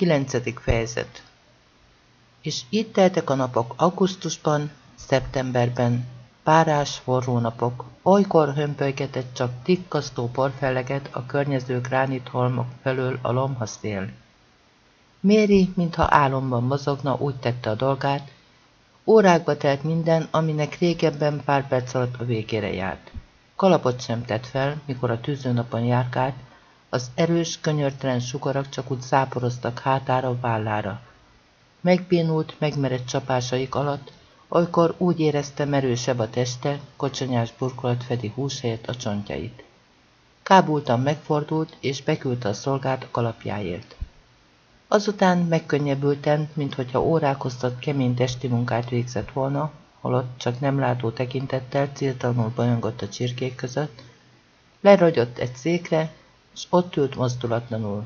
9. fejezet És itt teltek a napok augusztusban, szeptemberben, párás forró napok, olykor hömpölygetett csak tikkasztó porfelleget a környező gránitholmok felől a lomha szél. Méri, mintha álomban mozogna, úgy tette a dolgát, órákba telt minden, aminek régebben pár perc alatt a végére járt. Kalapot sem tett fel, mikor a tűzőnapon járkált, az erős, könyörtelen sugarak csak úgy száporoztak hátára, vállára. Megbénult, megmerett csapásaik alatt, olykor úgy érezte merősebb a teste, kocsonyás burkolat fedi hús a csontjait. Kábultan megfordult, és beküldte a szolgát a kalapjáért. Azután megkönnyebbülten, minthogyha órákoztat kemény testi munkát végzett volna, holott csak nem látó tekintettel céltalanul bajongott a csirkék között, leragyott egy székre, és ott ült mozdulatlanul.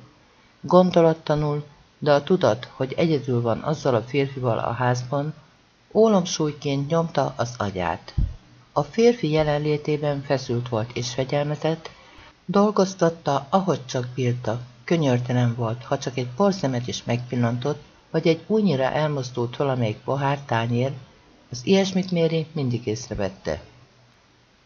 Gondolattanul, de a tudat, hogy egyedül van azzal a férfival a házban, ólomsúlyként nyomta az agyát. A férfi jelenlétében feszült volt és fegyelmezett, dolgoztatta, ahogy csak bírta, könyörtelen volt, ha csak egy porszemet is megpillantott, vagy egy újnyira elmozdult valamelyik pohár tányér, az ilyesmit Méri mindig észrevette.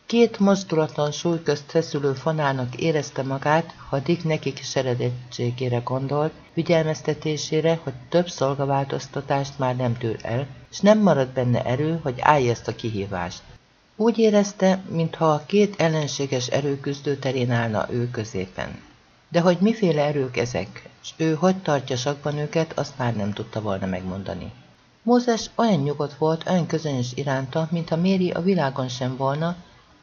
Két mozdulatlan súly közt feszülő fonálnak érezte magát, ha Dick neki kiseredettségére gondolt, figyelmeztetésére, hogy több szolgaváltoztatást már nem tűr el, és nem marad benne erő, hogy állja ezt a kihívást. Úgy érezte, mintha a két ellenséges erő küzdőterén állna ő középen. De hogy miféle erők ezek, és ő hogy tartja sakban őket, azt már nem tudta volna megmondani. Mózes olyan nyugodt volt, olyan közönyös iránta, mintha Méri a világon sem volna,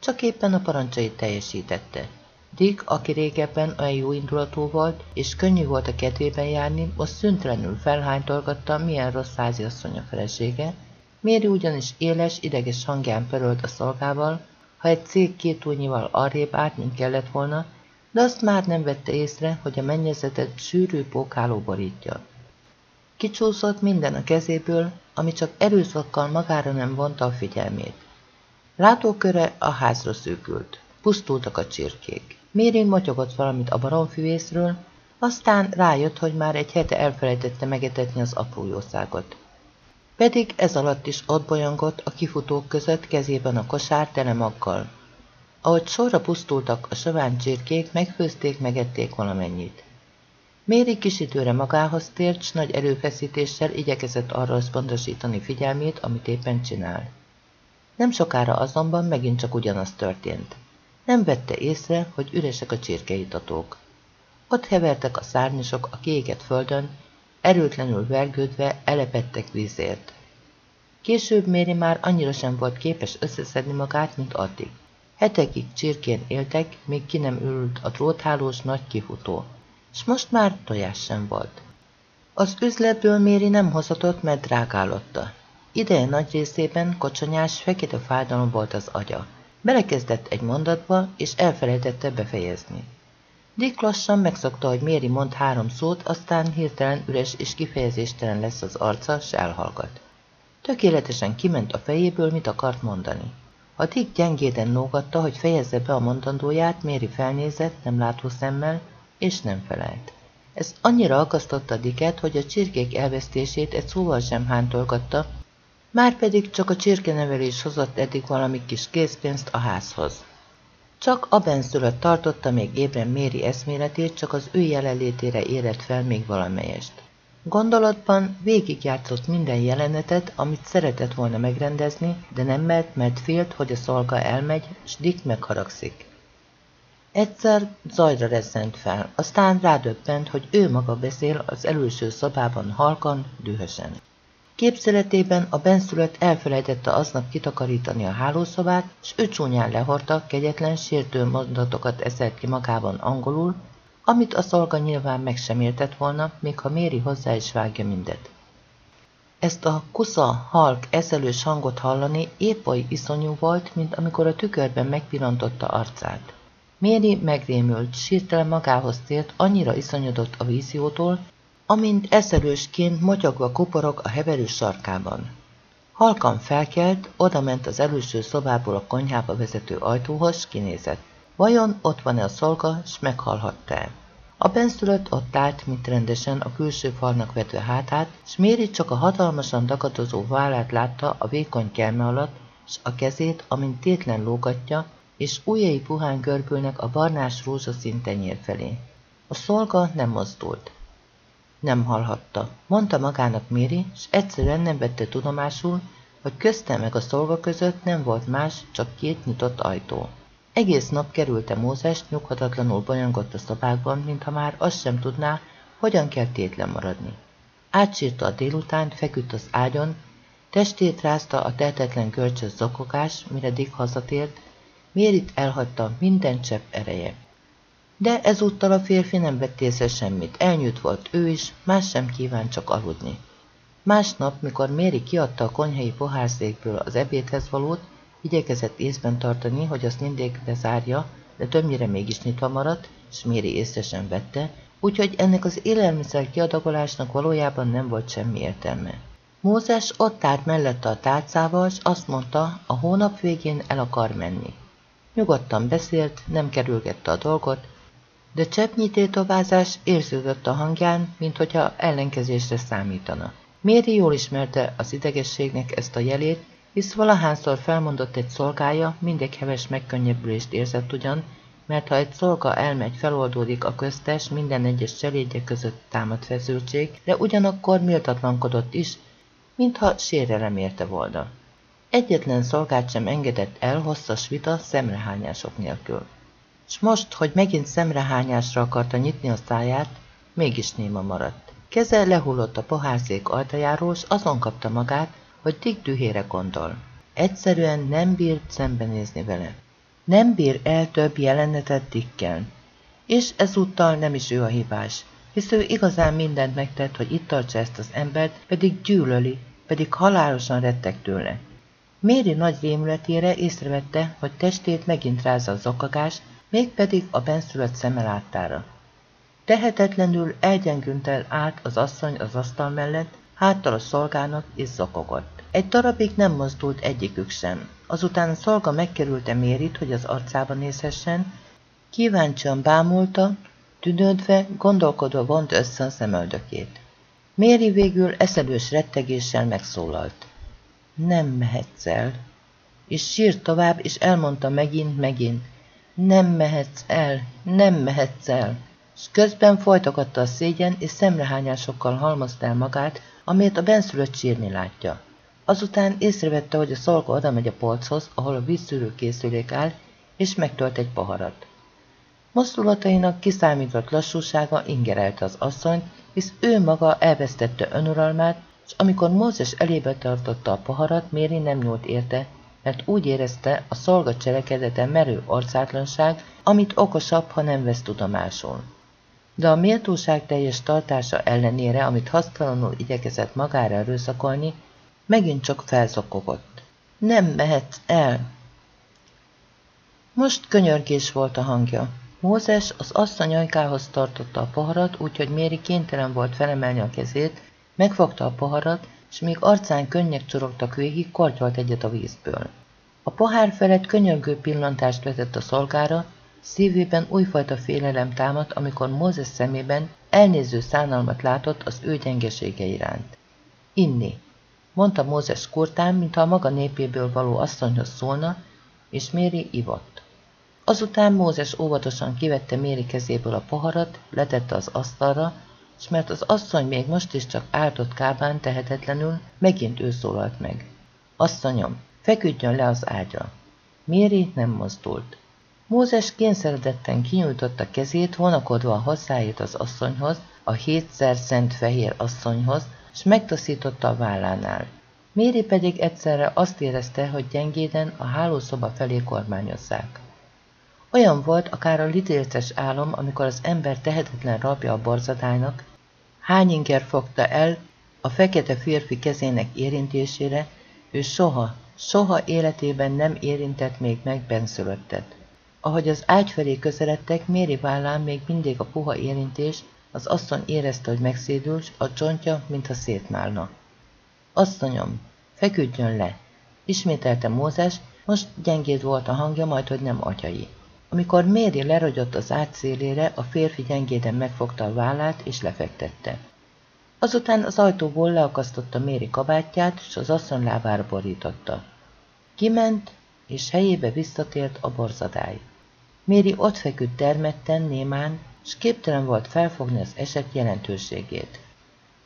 csak éppen a parancsait teljesítette. Dick, aki régebben olyan jó indulatú volt, és könnyű volt a kedvében járni, most szüntelenül felhánytolgatta, milyen rossz háziasszony a felesége. Méri ugyanis éles, ideges hangján pörölt a szolgával, ha egy cég két újnyival arrébb állt, mint kellett volna, de azt már nem vette észre, hogy a mennyezetet sűrű pókáló borítja. Kicsúszott minden a kezéből, ami csak erőszakkal magára nem vonta a figyelmét. Látóköre a házra szűkült. Pusztultak a csirkék. Mérén motyogott valamit a baromfüvészről, aztán rájött, hogy már egy hete elfelejtette megetetni az apró jószágot. Pedig ez alatt is ott bolyongott a kifutók között kezében a kosár tele maggal. Ahogy sorra pusztultak a sovány csirkék, megfőzték, megették valamennyit. Méri kis időre magához tért, s nagy erőfeszítéssel igyekezett arra összpontosítani figyelmét, amit éppen csinál. Nem sokára azonban megint csak ugyanaz történt. Nem vette észre, hogy üresek a csirkeitatók. Ott hevertek a szárnyasok a kiégett földön, erőtlenül vergődve elepettek vízért. Később Méri már annyira sem volt képes összeszedni magát, mint addig. Hetekig csirkén éltek, még ki nem ült a dróthálós nagy kifutó, és most már tojás sem volt. Az üzletből Méri nem hozatott, mert drágálotta. Ideje nagy részében kocsonyás, fekete fájdalom volt az agya. Belekezdett egy mondatba, és elfelejtette befejezni. Dick lassan megszokta, hogy Méri mond három szót, aztán hirtelen üres és kifejezéstelen lesz az arca, s elhallgat. Tökéletesen kiment a fejéből, mit akart mondani. A Dick gyengéden nógatta, hogy fejezze be a mondandóját, Méri felnézett, nem látó szemmel, és nem felelt. Ez annyira akasztotta Dicket, hogy a csirkék elvesztését egy szóval sem hántolgatta, Márpedig csak a csirkenevelés hozott eddig valami kis készpénzt a házhoz. Csak a benszülött tartotta még ébren Méri eszméletét, csak az ő jelenlétére érett fel még valamelyest. Gondolatban végigjátszott minden jelenetet, amit szeretett volna megrendezni, de nem mert, mert félt, hogy a szolga elmegy, s Dick megharagszik. Egyszer zajra rezzent fel, aztán rádöbbent, hogy ő maga beszél az előső szobában halkan, dühösen. Képzeletében a benszülött elfelejtette aznap kitakarítani a hálószobát, s ő csúnyán lehorta, kegyetlen sértő mondatokat eszelt ki magában angolul, amit a szolga nyilván meg sem értett volna, még ha Méri hozzá is vágja mindet. Ezt a kusza, halk, eszelős hangot hallani épp oly iszonyú volt, mint amikor a tükörben megpillantotta arcát. Méri megrémült, sírtelen magához tért, annyira iszonyodott a víziótól, amint eszelősként motyogva kuporog a heverő sarkában. Halkan felkelt, odament az előső szobából a konyhába vezető ajtóhoz, kinézett. Vajon ott van-e a szolga, s meghallhatta -e? A benszülött ott állt, mint rendesen a külső falnak vetve hátát, s Méri csak a hatalmasan dagadozó vállát látta a vékony kelme alatt, s a kezét, amint tétlen lógatja, és ujjai puhán görbülnek a barnás rózsaszín tenyér felé. A szolga nem mozdult. Nem hallhatta, mondta magának Méri, s egyszerűen nem vette tudomásul, hogy közte meg a szolga között nem volt más, csak két nyitott ajtó. Egész nap kerülte Mózes, nyughatatlanul bolyongott a szobákban, mintha már azt sem tudná, hogyan kell tétlen maradni. Átsírta a délutánt, feküdt az ágyon, testét rázta a tehetetlen görcsös zokogás, mire Dick hazatért, Mérit elhagyta minden csepp ereje. De ezúttal a férfi nem vett észre semmit, elnyűt volt ő is, más sem kíván csak aludni. Másnap, mikor Méri kiadta a konyhai pohárszékből az ebédhez valót, igyekezett észben tartani, hogy azt mindig bezárja, de többnyire mégis nyitva maradt, és Méri észre sem vette, úgyhogy ennek az élelmiszer kiadagolásnak valójában nem volt semmi értelme. Mózes ott állt mellette a tálcával, és azt mondta, a hónap végén el akar menni. Nyugodtan beszélt, nem kerülgette a dolgot, de cseppnyi tétovázás érződött a hangján, mint hogyha ellenkezésre számítana. Méri jól ismerte az idegességnek ezt a jelét, hisz valahányszor felmondott egy szolgája, mindig heves megkönnyebbülést érzett ugyan, mert ha egy szolga elmegy, feloldódik a köztes, minden egyes cselédje között támad feszültség, de ugyanakkor méltatlankodott is, mintha sérelem érte volna. Egyetlen szolgát sem engedett el hosszas vita szemrehányások nélkül. S most, hogy megint szemrehányásra akarta nyitni a száját, mégis néma maradt. Keze lehullott a pohárszék altajáról, s azon kapta magát, hogy Dick dühére gondol. Egyszerűen nem bírt szembenézni vele. Nem bír el több jelenetet Dickkel. És ezúttal nem is ő a hibás, hisz ő igazán mindent megtett, hogy itt tartsa ezt az embert, pedig gyűlöli, pedig halálosan rettek tőle. Méri nagy rémületére észrevette, hogy testét megint rázza a zokagás, mégpedig a benszülött szeme láttára. Tehetetlenül elgyengült át az asszony az asztal mellett, háttal a szolgának és zokogott. Egy darabig nem mozdult egyikük sem. Azután a szolga megkerülte Mérit, hogy az arcába nézhessen, kíváncsian bámulta, tűnődve, gondolkodva vont össze a szemöldökét. Méri végül eszelős rettegéssel megszólalt. Nem mehetsz el. És sírt tovább, és elmondta megint, megint. Nem mehetsz el, nem mehetsz el. És közben folytogatta a szégyen, és szemrehányásokkal halmozta el magát, amért a benszülött sírni látja. Azután észrevette, hogy a szolga oda megy a polchoz, ahol a vízszűrő készülék áll, és megtölt egy poharat. Mozdulatainak kiszámított lassúsága ingerelte az asszonyt, hisz ő maga elvesztette önuralmát, és amikor Mózes elébe tartotta a poharat, Méri nem nyúlt érte, mert úgy érezte, a szolga cselekedete merő arcátlanság, amit okosabb, ha nem vesz tudomásul. De a méltóság teljes tartása ellenére, amit hasztalanul igyekezett magára erőszakolni, megint csak felzokogott. Nem mehetsz el! Most könyörgés volt a hangja. Mózes az asszony ajkához tartotta a poharat, úgyhogy Méri kénytelen volt felemelni a kezét, megfogta a poharat, és még arcán könnyek csorogtak végig, kortyolt egyet a vízből. A pohár felett könyörgő pillantást vetett a szolgára, szívében újfajta félelem támadt, amikor Mózes szemében elnéző szánalmat látott az ő gyengesége iránt. Inni, mondta Mózes kurtán, mintha a maga népéből való asszonyhoz szólna, és Méri ivott. Azután Mózes óvatosan kivette Méri kezéből a poharat, letette az asztalra, és mert az asszony még most is csak áltott kábán tehetetlenül, megint ő szólalt meg. Asszonyom, feküdjön le az ágyra. Méri nem mozdult. Mózes kényszeredetten kinyújtotta kezét, vonakodva hozzáért az asszonyhoz, a hétszer szent fehér asszonyhoz, és megtaszította a vállánál. Méri pedig egyszerre azt érezte, hogy gyengéden a hálószoba felé kormányozzák. Olyan volt akár a lidérces álom, amikor az ember tehetetlen rabja a borzadálynak, hány inger fogta el a fekete férfi kezének érintésére, ő soha, soha életében nem érintett még meg benszülöttet. Ahogy az ágy felé közeledtek, Méri vállán még mindig a puha érintés, az asszony érezte, hogy megszédül, a csontja, mintha szétmálna. Asszonyom, feküdjön le! Ismételte Mózes, most gyengéd volt a hangja, majd hogy nem atyai. Amikor Méri lerogyott az ágy szélére, a férfi gyengéden megfogta a vállát és lefektette. Azután az ajtóból leakasztotta Méri kabátját, és az asszony lábára borította. Kiment, és helyébe visszatért a borzadály. Méri ott feküdt dermedten, némán, s képtelen volt felfogni az eset jelentőségét.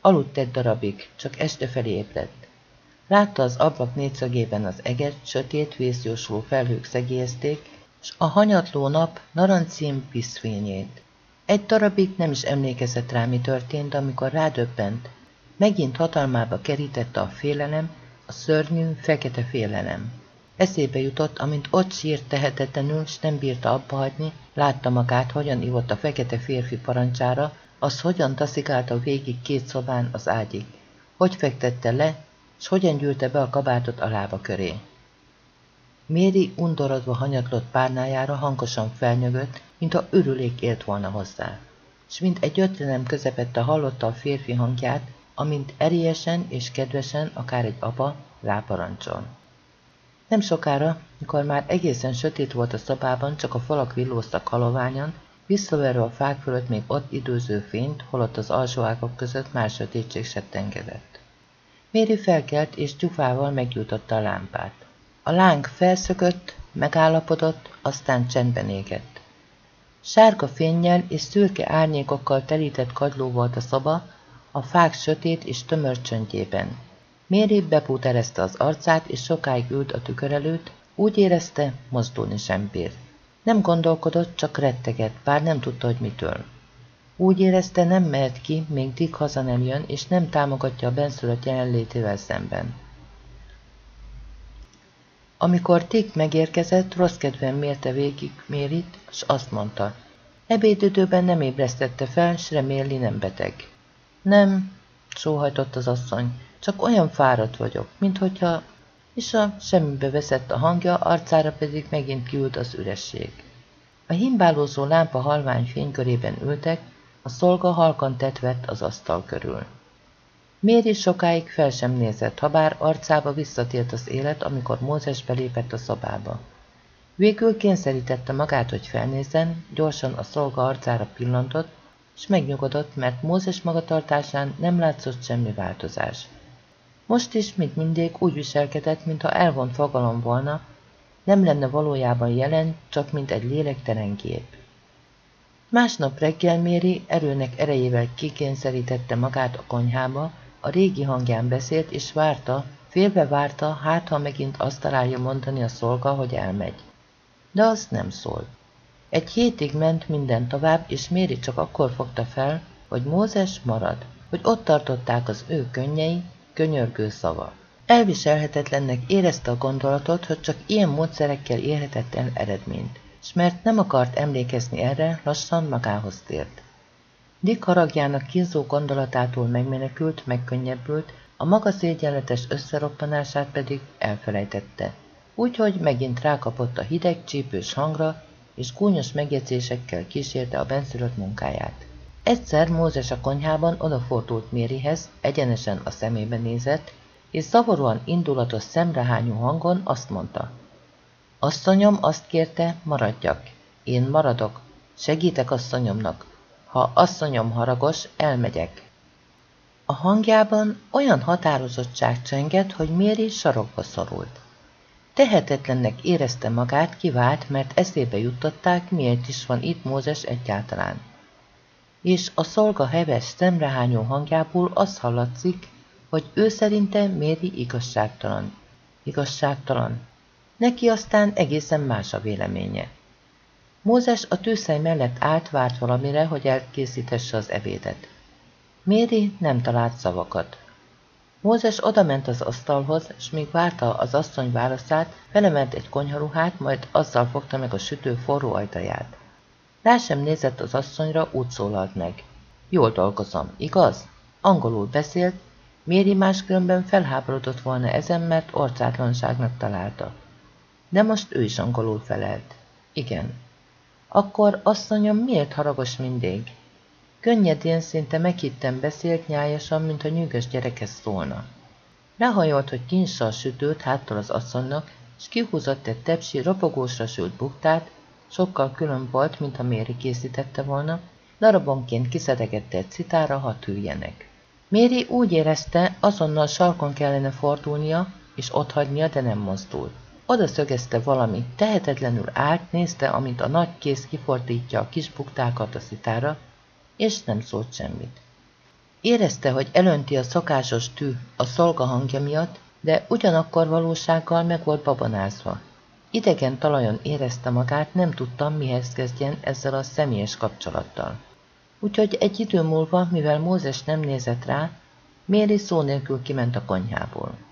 Aludt egy darabig, csak este felé ébredt. Látta az ablak négyszögében az eget, sötét, vészjósló felhők szegélyezték, s a hanyatló nap narancím piszfényét. Egy darabig nem is emlékezett rá, mi történt, amikor rádöbbent. Megint hatalmába kerítette a félelem, a szörnyű, fekete félelem. Eszébe jutott, amint ott sírt tehetetlenül, s nem bírta abba hagyni, látta magát, hogyan ivott a fekete férfi parancsára, az hogyan taszikálta végig két szobán az ágyig, hogy fektette le, s hogyan gyűlte be a kabátot a lába köré. Méri undorodva hanyatlott párnájára hangosan felnyögött, mintha örülék élt volna hozzá. S mint egy ötlenem közepette hallotta a férfi hangját, amint erélyesen és kedvesen, akár egy apa, ráparancsol. Nem sokára, mikor már egészen sötét volt a szobában, csak a falak villóztak haloványan, visszaverve a fák fölött még ott időző fényt, holott az alsó ágok között már sötétség settengedett. Méri felkelt és gyufával megjutotta a lámpát. A láng felszökött, megállapodott, aztán csendben égett. Sárga fénnyel és szürke árnyékokkal telített kagyló volt a szoba, a fák sötét és tömör csöndjében. Méri bepúterezte az arcát, és sokáig ült a tükör előtt, úgy érezte, mozdulni sem bír. Nem gondolkodott, csak retteget, bár nem tudta, hogy mitől. Úgy érezte, nem mehet ki, még Dick haza nem jön, és nem támogatja a benszülött jelenlétével szemben. Amikor Dick megérkezett, rossz kedven mérte végig Mérit, s azt mondta, ebédidőben nem ébresztette fel, s reméli nem beteg. Nem, sóhajtott az asszony, csak olyan fáradt vagyok, mint hogyha... És a semmibe veszett a hangja, arcára pedig megint kiült az üresség. A himbálózó lámpa halvány fénykörében ültek, a szolga halkan tetvett az asztal körül. Méri sokáig fel sem nézett, ha bár arcába visszatért az élet, amikor Mózes belépett a szobába. Végül kényszerítette magát, hogy felnézzen, gyorsan a szolga arcára pillantott, és megnyugodott, mert Mózes magatartásán nem látszott semmi változás. Most is, mint mindig, úgy viselkedett, mintha elvont fogalom volna, nem lenne valójában jelen, csak mint egy lélektelen gép. Másnap reggel Méri erőnek erejével kikényszerítette magát a konyhába, a régi hangján beszélt, és várta, félbe várta, hát ha megint azt találja mondani a szolga, hogy elmegy. De az nem szólt. Egy hétig ment minden tovább, és Méri csak akkor fogta fel, hogy Mózes marad, hogy ott tartották az ő könnyei, könyörgő szava. Elviselhetetlennek érezte a gondolatot, hogy csak ilyen módszerekkel érhetett el eredményt, s mert nem akart emlékezni erre, lassan magához tért. Dick haragjának kínzó gondolatától megmenekült, megkönnyebbült, a maga szégyenletes összeroppanását pedig elfelejtette. Úgyhogy megint rákapott a hideg, csípős hangra, és gúnyos megjegyzésekkel kísérte a benszülött munkáját. Egyszer Mózes a konyhában odafordult Mérihez, egyenesen a szemébe nézett, és zavaróan indulatos szemrehányú hangon azt mondta. Asszonyom azt kérte, maradjak. Én maradok. Segítek asszonyomnak. Ha asszonyom haragos, elmegyek. A hangjában olyan határozottság csengett, hogy Méri sarokba szorult. Tehetetlennek érezte magát, kivált, mert eszébe juttatták, miért is van itt Mózes egyáltalán és a szolga heves szemrehányó hangjából az hallatszik, hogy ő szerinte Méri igazságtalan. Igazságtalan. Neki aztán egészen más a véleménye. Mózes a tűzhely mellett állt, várt valamire, hogy elkészítesse az ebédet. Méri nem talált szavakat. Mózes odament az asztalhoz, és míg várta az asszony válaszát, felemelt egy konyharuhát, majd azzal fogta meg a sütő forró ajtaját. Rá sem nézett az asszonyra, úgy szólalt meg. Jól dolgozom, igaz? Angolul beszélt, Méri máskülönben felháborodott volna ezen, mert orcátlanságnak találta. De most ő is angolul felelt. Igen. Akkor, asszonyom, miért haragos mindig? Könnyedén, szinte meghittem beszélt nyájasan, mint a nyűgös gyerekhez szólna. Lehajolt, hogy kinyissa a sütőt háttal az asszonynak, és kihúzott egy tepsi ropogósra sült buktát, sokkal külön volt, mint a Méri készítette volna, darabonként kiszedegette egy citára, ha tűjjenek. Méri úgy érezte, azonnal sarkon kellene fordulnia, és otthagynia, de nem mozdult. Oda szögezte valami, tehetetlenül állt, nézte, amint a nagy kéz kifordítja a kis buktákat a szitára, és nem szólt semmit. Érezte, hogy elönti a szokásos tű a szolga hangja miatt, de ugyanakkor valósággal meg volt babonázva. Idegen talajon érezte magát, nem tudtam, mihez kezdjen ezzel a személyes kapcsolattal. Úgyhogy egy idő múlva, mivel Mózes nem nézett rá, Méri szó nélkül kiment a konyhából.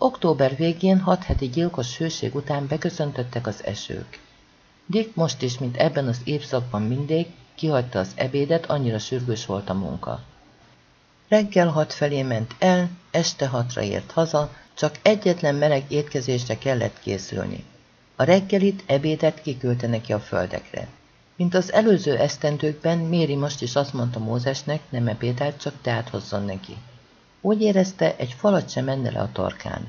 Október végén hat heti gyilkos hőség után beköszöntöttek az esők. Dick most is, mint ebben az évszakban mindig, kihagyta az ebédet, annyira sürgős volt a munka. Reggel hat felé ment el, este hatra ért haza, csak egyetlen meleg étkezésre kellett készülni. A reggelit, ebédet kiküldte neki a földekre. Mint az előző esztendőkben, Méri most is azt mondta Mózesnek, nem ebédelt, csak teát hozzon neki. Úgy érezte, egy falat sem menne le a torkán.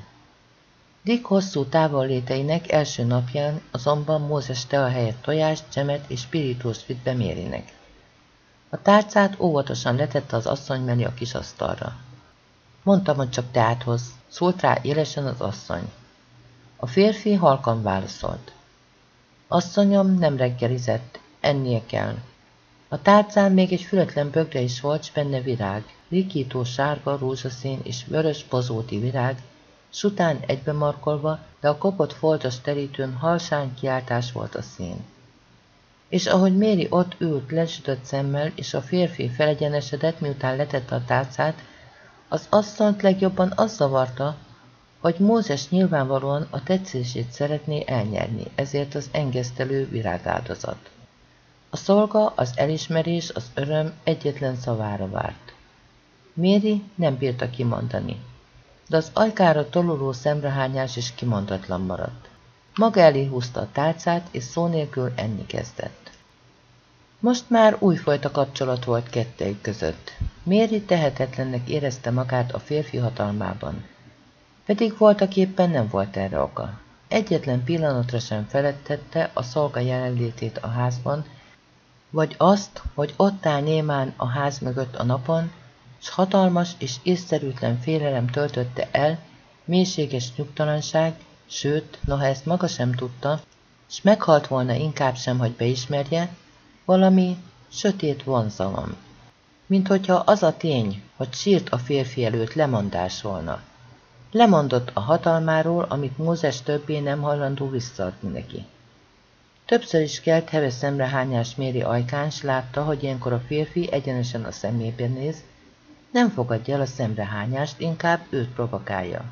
Dick hosszú távolléteinek első napján azonban Mózes tea helyett tojást, csemet és spiritus vitt be Mérinek. A tárcát óvatosan letette az asszony mellé a kis asztalra. Mondtam, hogy csak teát hoz, szólt rá élesen az asszony. A férfi halkan válaszolt. Asszonyom nem reggelizett, ennie kell. A tárcán még egy fületlen bögre is volt, s benne virág, rikító sárga, rózsaszín és vörös bozóti virág, s után egybe markolva, de a kopott foltos terítőn halsány kiáltás volt a szín. És ahogy Méri ott ült lesütött szemmel, és a férfi felegyenesedett, miután letette a tálcát, az asszonyt legjobban az zavarta, hogy Mózes nyilvánvalóan a tetszését szeretné elnyerni, ezért az engesztelő virágáldozat. A szolga, az elismerés, az öröm egyetlen szavára várt. Méri nem bírta kimondani, de az ajkára toluló szemrehányás is kimondatlan maradt. Maga elé húzta a tálcát, és szó nélkül enni kezdett. Most már újfajta kapcsolat volt kettejük között. Méri tehetetlennek érezte magát a férfi hatalmában. Pedig voltak éppen nem volt erre oka. Egyetlen pillanatra sem felettette a szolga jelenlétét a házban, vagy azt, hogy ott áll némán a ház mögött a napon, s hatalmas és észszerűtlen félelem töltötte el, mélységes nyugtalanság, sőt, noha ezt maga sem tudta, s meghalt volna inkább sem, hogy beismerje, valami sötét vonzalom. Mint hogyha az a tény, hogy sírt a férfi előtt lemondás volna. Lemondott a hatalmáról, amit Mózes többé nem hajlandó visszaadni neki. Többször is kelt heves szemrehányás méri ajkán, s látta, hogy ilyenkor a férfi egyenesen a szemébe néz, nem fogadja el a szemrehányást, inkább őt provokálja.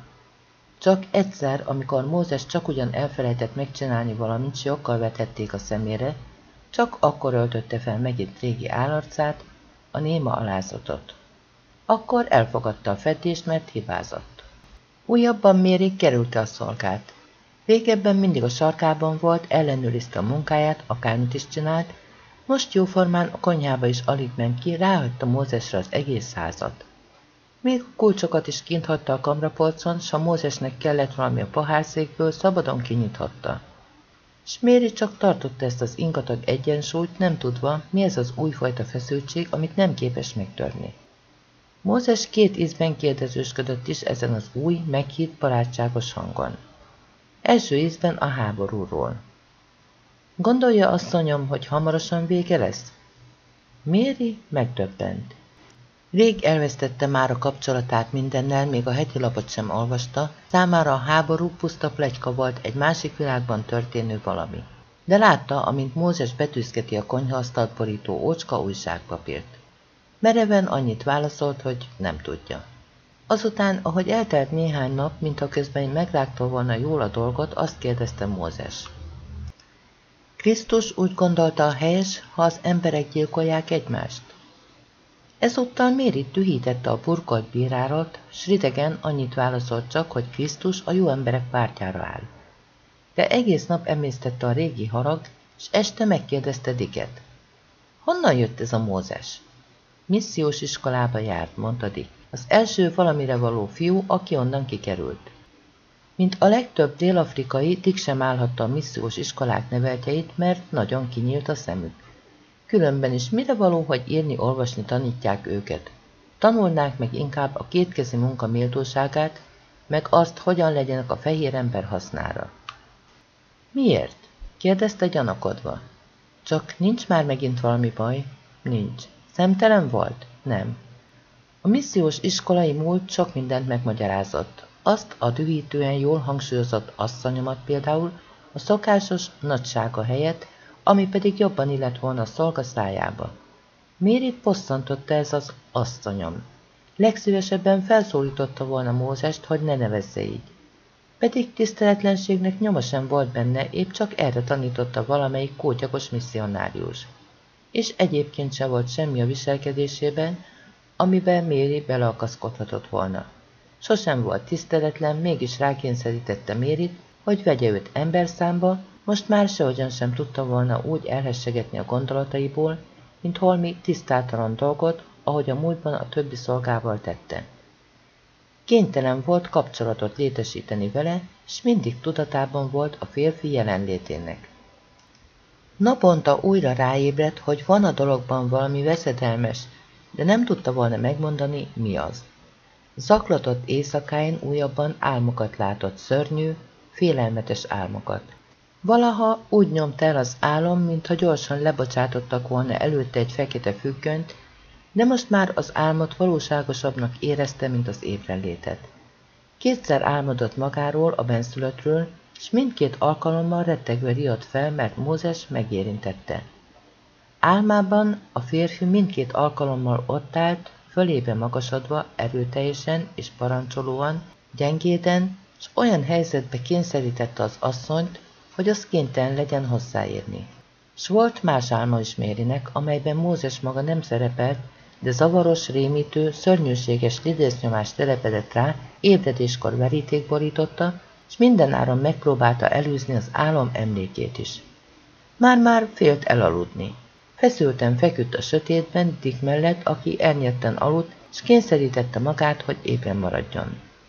Csak egyszer, amikor Mózes csak ugyan elfelejtett megcsinálni valamit, s jokkal vetették a szemére, csak akkor öltötte fel megint régi állarcát, a néma alázatot. Akkor elfogadta a fedést, mert hibázott. Újabban mérig kerülte a szolgát. Régebben mindig a sarkában volt, ellenőrizte a munkáját, akármit is csinált, most jóformán a konyhába is alig ment ki, ráhagyta Mózesre az egész házat. Még a kulcsokat is kint hagyta a kamrapolcon, s ha Mózesnek kellett valami a pohárszékből, szabadon kinyithatta. S Méri csak tartotta ezt az ingatag egyensúlyt, nem tudva, mi ez az újfajta feszültség, amit nem képes megtörni. Mózes két ízben kérdezősködött is ezen az új, meghitt, barátságos hangon. Első ízben a háborúról. Gondolja, asszonyom, hogy hamarosan vége lesz? Méri megdöbbent. Rég elvesztette már a kapcsolatát mindennel, még a heti lapot sem olvasta, számára a háború puszta plegyka volt egy másik világban történő valami. De látta, amint Mózes betűzketi a konyhaasztalt borító ócska újságpapírt. Mereven annyit válaszolt, hogy nem tudja. Azután, ahogy eltelt néhány nap, mintha közben megrágta volna jól a dolgot, azt kérdezte Mózes. Krisztus úgy gondolta helyes, ha az emberek gyilkolják egymást. Ezúttal Mérit dühítette a burkolt bírárat, s ridegen annyit válaszolt csak, hogy Krisztus a jó emberek pártjára áll. De egész nap emésztette a régi harag, s este megkérdezte Diket. Honnan jött ez a Mózes? Missziós iskolába járt, mondta Dick. Az első valamire való fiú, aki onnan kikerült. Mint a legtöbb dél-afrikai, Dick sem állhatta a missziós iskolák neveltjeit, mert nagyon kinyílt a szemük. Különben is mire való, hogy írni-olvasni tanítják őket. Tanulnák meg inkább a kétkezi munka méltóságát, meg azt, hogyan legyenek a fehér ember hasznára. Miért? kérdezte gyanakodva. Csak nincs már megint valami baj? Nincs. Szemtelen volt? Nem. A missziós iskolai múlt sok mindent megmagyarázott. Azt a dühítően jól hangsúlyozott asszonyomat például, a szokásos nagysága helyett, ami pedig jobban illett volna a szolga szájába. Mérit posszantotta ez az asszonyom. Legszívesebben felszólította volna Mózest, hogy ne nevezze így. Pedig tiszteletlenségnek nyoma sem volt benne, épp csak erre tanította valamelyik kótyakos misszionárius. És egyébként se volt semmi a viselkedésében, amiben Méri beleakaszkodhatott volna. Sosem volt tiszteletlen, mégis rákényszerítette Mérit, hogy vegye őt emberszámba, most már sehogyan sem tudta volna úgy elhessegetni a gondolataiból, mint holmi tisztátalan dolgot, ahogy a múltban a többi szolgával tette. Kénytelen volt kapcsolatot létesíteni vele, s mindig tudatában volt a férfi jelenlétének. Naponta újra ráébredt, hogy van a dologban valami veszedelmes, de nem tudta volna megmondani, mi az. Zaklatott éjszakáin újabban álmokat látott, szörnyű, félelmetes álmokat. Valaha úgy nyomt el az álom, mintha gyorsan lebocsátottak volna előtte egy fekete függönyt, de most már az álmot valóságosabbnak érezte, mint az ébrenlétet. Kétszer álmodott magáról, a benszülöttről, és mindkét alkalommal rettegve riadt fel, mert Mózes megérintette. Álmában a férfi mindkét alkalommal ott állt, fölébe magasodva, erőteljesen és parancsolóan, gyengéden, és olyan helyzetbe kényszerítette az asszonyt, hogy az kénytelen legyen hozzáérni. S volt más álma is Mérinek, amelyben Mózes maga nem szerepelt, de zavaros, rémítő, szörnyűséges lidésznyomás telepedett rá, ébredéskor veríték borította, és mindenáron megpróbálta elűzni az álom emlékét is. Már-már félt elaludni. Feszülten feküdt a sötétben Dick mellett, aki ernyetten aludt, és kényszerítette magát, hogy éppen maradjon.